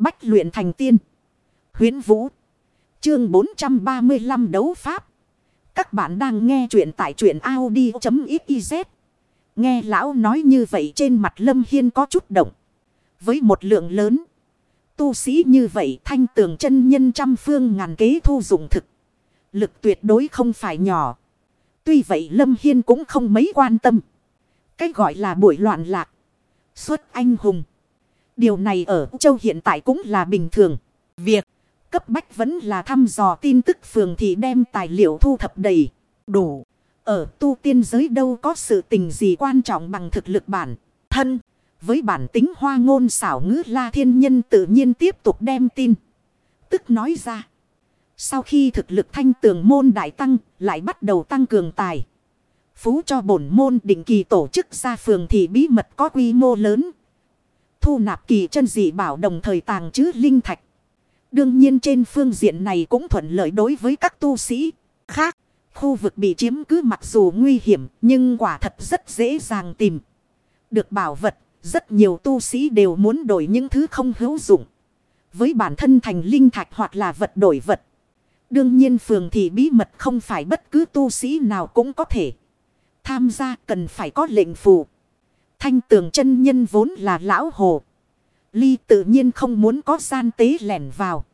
Bách luyện thành tiên. Huyến Vũ. Chương 435 đấu pháp. Các bạn đang nghe truyện tại truyện Audi.xyz. Nghe lão nói như vậy trên mặt Lâm Hiên có chút động. Với một lượng lớn. Tu sĩ như vậy thanh tường chân nhân trăm phương ngàn kế thu dụng thực. Lực tuyệt đối không phải nhỏ. Tuy vậy Lâm Hiên cũng không mấy quan tâm. Cái gọi là buổi loạn lạc. Xuất anh hùng. Điều này ở châu hiện tại cũng là bình thường. Việc cấp bách vẫn là thăm dò tin tức phường thì đem tài liệu thu thập đầy, đủ. Ở tu tiên giới đâu có sự tình gì quan trọng bằng thực lực bản thân. Với bản tính hoa ngôn xảo ngữ la thiên nhân tự nhiên tiếp tục đem tin. Tức nói ra. Sau khi thực lực thanh tường môn đại tăng lại bắt đầu tăng cường tài. Phú cho bổn môn định kỳ tổ chức ra phường thì bí mật có quy mô lớn. Thu nạp kỳ chân dị bảo đồng thời tàng chứ linh thạch. Đương nhiên trên phương diện này cũng thuận lợi đối với các tu sĩ khác. Khu vực bị chiếm cứ mặc dù nguy hiểm nhưng quả thật rất dễ dàng tìm. Được bảo vật, rất nhiều tu sĩ đều muốn đổi những thứ không hữu dụng. Với bản thân thành linh thạch hoặc là vật đổi vật. Đương nhiên phường thì bí mật không phải bất cứ tu sĩ nào cũng có thể. Tham gia cần phải có lệnh phù. Thanh tường chân nhân vốn là lão hồ. Ly tự nhiên không muốn có gian tế lẻn vào.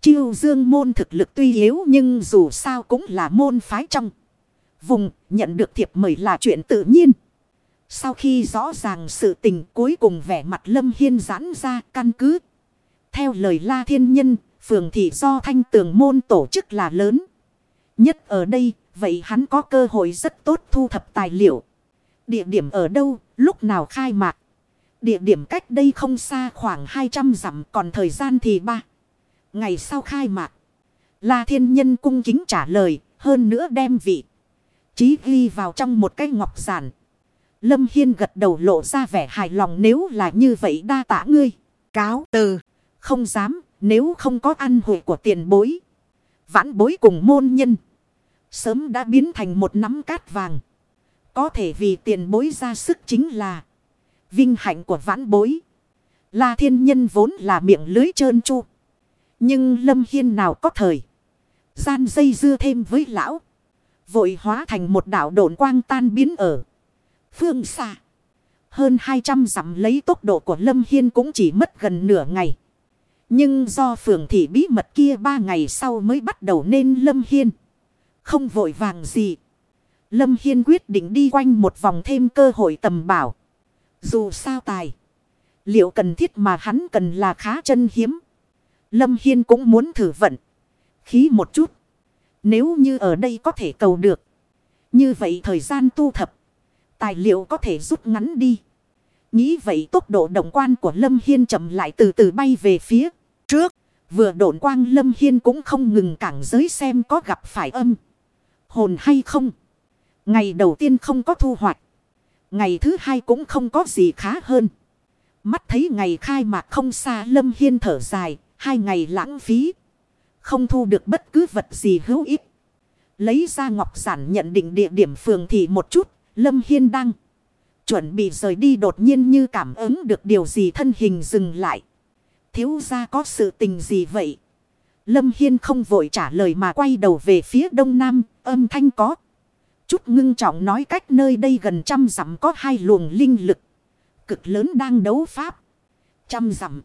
Chiêu dương môn thực lực tuy yếu nhưng dù sao cũng là môn phái trong. Vùng nhận được thiệp mời là chuyện tự nhiên. Sau khi rõ ràng sự tình cuối cùng vẻ mặt lâm hiên giãn ra căn cứ. Theo lời la thiên nhân, phường thị do thanh tường môn tổ chức là lớn. Nhất ở đây, vậy hắn có cơ hội rất tốt thu thập tài liệu. Địa điểm ở đâu, lúc nào khai mạc. Địa điểm cách đây không xa khoảng 200 dặm còn thời gian thì ba. Ngày sau khai mạc. La thiên nhân cung kính trả lời. Hơn nữa đem vị. Chí ghi vào trong một cái ngọc giản. Lâm Hiên gật đầu lộ ra vẻ hài lòng nếu là như vậy đa tả ngươi. Cáo từ. Không dám nếu không có ăn hội của tiền bối. Vãn bối cùng môn nhân. Sớm đã biến thành một nắm cát vàng. Có thể vì tiền bối ra sức chính là vinh hạnh của vãn bối. La thiên nhân vốn là miệng lưới trơn chu. Nhưng Lâm Hiên nào có thời. Gian dây dưa thêm với lão. Vội hóa thành một đảo độn quang tan biến ở. Phương xa. Hơn 200 dặm lấy tốc độ của Lâm Hiên cũng chỉ mất gần nửa ngày. Nhưng do phường thị bí mật kia ba ngày sau mới bắt đầu nên Lâm Hiên. Không vội vàng gì. Lâm Hiên quyết định đi quanh một vòng thêm cơ hội tầm bảo. Dù sao tài. Liệu cần thiết mà hắn cần là khá chân hiếm. Lâm Hiên cũng muốn thử vận. Khí một chút. Nếu như ở đây có thể cầu được. Như vậy thời gian tu thập. Tài liệu có thể rút ngắn đi. Nghĩ vậy tốc độ động quan của Lâm Hiên chậm lại từ từ bay về phía trước. Vừa độn quang Lâm Hiên cũng không ngừng cảng giới xem có gặp phải âm. Hồn hay không. Ngày đầu tiên không có thu hoạch. Ngày thứ hai cũng không có gì khá hơn. Mắt thấy ngày khai mạc không xa Lâm Hiên thở dài. Hai ngày lãng phí. Không thu được bất cứ vật gì hữu ích. Lấy ra ngọc giản nhận định địa điểm phường thị một chút. Lâm Hiên đang chuẩn bị rời đi đột nhiên như cảm ứng được điều gì thân hình dừng lại. Thiếu ra có sự tình gì vậy? Lâm Hiên không vội trả lời mà quay đầu về phía đông nam, âm thanh có. Chút ngưng trọng nói cách nơi đây gần trăm dặm có hai luồng linh lực. Cực lớn đang đấu pháp. Trăm dặm.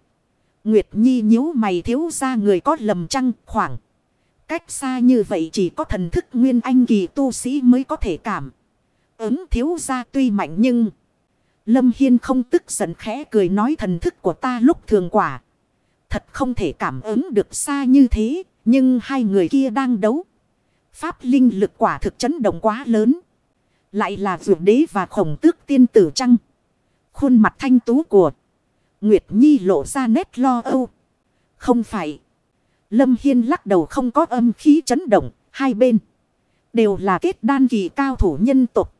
Nguyệt Nhi nhíu mày thiếu ra người có lầm chăng khoảng. Cách xa như vậy chỉ có thần thức nguyên anh kỳ tu sĩ mới có thể cảm. Ứng thiếu ra tuy mạnh nhưng. Lâm Hiên không tức giận khẽ cười nói thần thức của ta lúc thường quả. Thật không thể cảm ứng được xa như thế. Nhưng hai người kia đang đấu. Pháp linh lực quả thực chấn động quá lớn. Lại là dù đế và khổng tước tiên tử trăng. Khuôn mặt thanh tú của Nguyệt Nhi lộ ra nét lo âu. Không phải. Lâm Hiên lắc đầu không có âm khí chấn động. Hai bên. Đều là kết đan kỳ cao thủ nhân tục.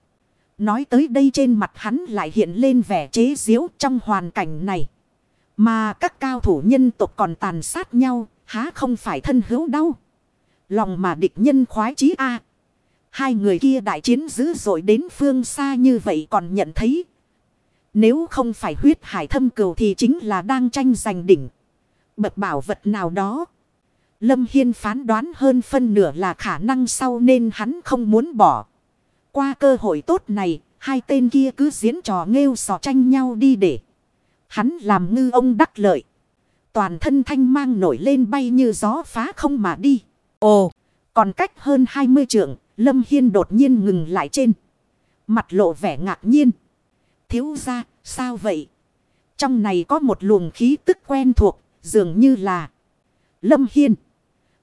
Nói tới đây trên mặt hắn lại hiện lên vẻ chế diễu trong hoàn cảnh này. Mà các cao thủ nhân tục còn tàn sát nhau. Há không phải thân hữu đau. Lòng mà địch nhân khoái chí a Hai người kia đại chiến dữ dội đến phương xa như vậy còn nhận thấy. Nếu không phải huyết hải thâm cừu thì chính là đang tranh giành đỉnh. bậc bảo vật nào đó. Lâm Hiên phán đoán hơn phân nửa là khả năng sau nên hắn không muốn bỏ. Qua cơ hội tốt này, hai tên kia cứ diễn trò nghêu sò tranh nhau đi để. Hắn làm ngư ông đắc lợi. Toàn thân thanh mang nổi lên bay như gió phá không mà đi. Ồ, còn cách hơn 20 trượng, Lâm Hiên đột nhiên ngừng lại trên. Mặt lộ vẻ ngạc nhiên. Thiếu ra, sao vậy? Trong này có một luồng khí tức quen thuộc, dường như là Lâm Hiên.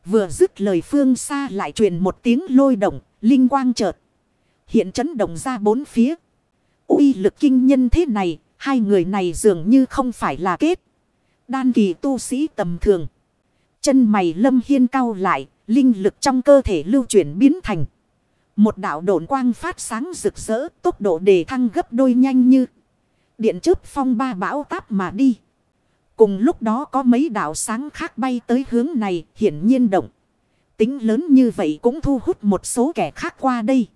Vừa dứt lời phương xa lại truyền một tiếng lôi động, linh quang chợt. Hiện chấn động ra bốn phía. uy lực kinh nhân thế này, hai người này dường như không phải là kết. Đan kỳ tu sĩ tầm thường. Chân mày lâm hiên cao lại, linh lực trong cơ thể lưu chuyển biến thành. Một đạo độn quang phát sáng rực rỡ, tốc độ đề thăng gấp đôi nhanh như. Điện chớp phong ba bão táp mà đi. Cùng lúc đó có mấy đạo sáng khác bay tới hướng này, hiển nhiên động. Tính lớn như vậy cũng thu hút một số kẻ khác qua đây.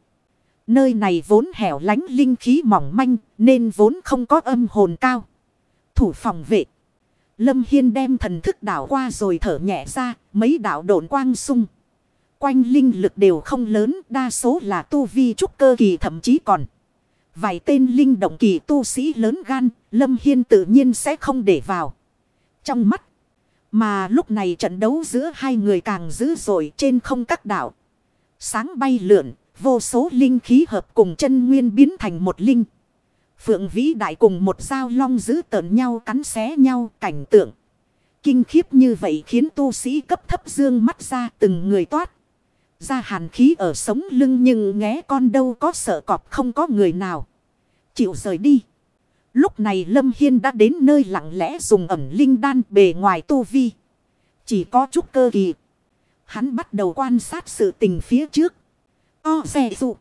Nơi này vốn hẻo lánh linh khí mỏng manh, nên vốn không có âm hồn cao. Thủ phòng vệ. Lâm Hiên đem thần thức đảo qua rồi thở nhẹ ra, mấy đạo độn quang sung. Quanh linh lực đều không lớn, đa số là tu vi trúc cơ kỳ thậm chí còn. Vài tên linh động kỳ tu sĩ lớn gan, Lâm Hiên tự nhiên sẽ không để vào. Trong mắt, mà lúc này trận đấu giữa hai người càng dữ dội trên không các đảo. Sáng bay lượn, vô số linh khí hợp cùng chân nguyên biến thành một linh. Phượng vĩ đại cùng một dao long giữ tợn nhau cắn xé nhau cảnh tượng. Kinh khiếp như vậy khiến tu sĩ cấp thấp dương mắt ra từng người toát. Ra hàn khí ở sống lưng nhưng nghe con đâu có sợ cọp không có người nào. Chịu rời đi. Lúc này Lâm Hiên đã đến nơi lặng lẽ dùng ẩm linh đan bề ngoài tu vi. Chỉ có chút cơ kỳ. Hắn bắt đầu quan sát sự tình phía trước. O xe dụng.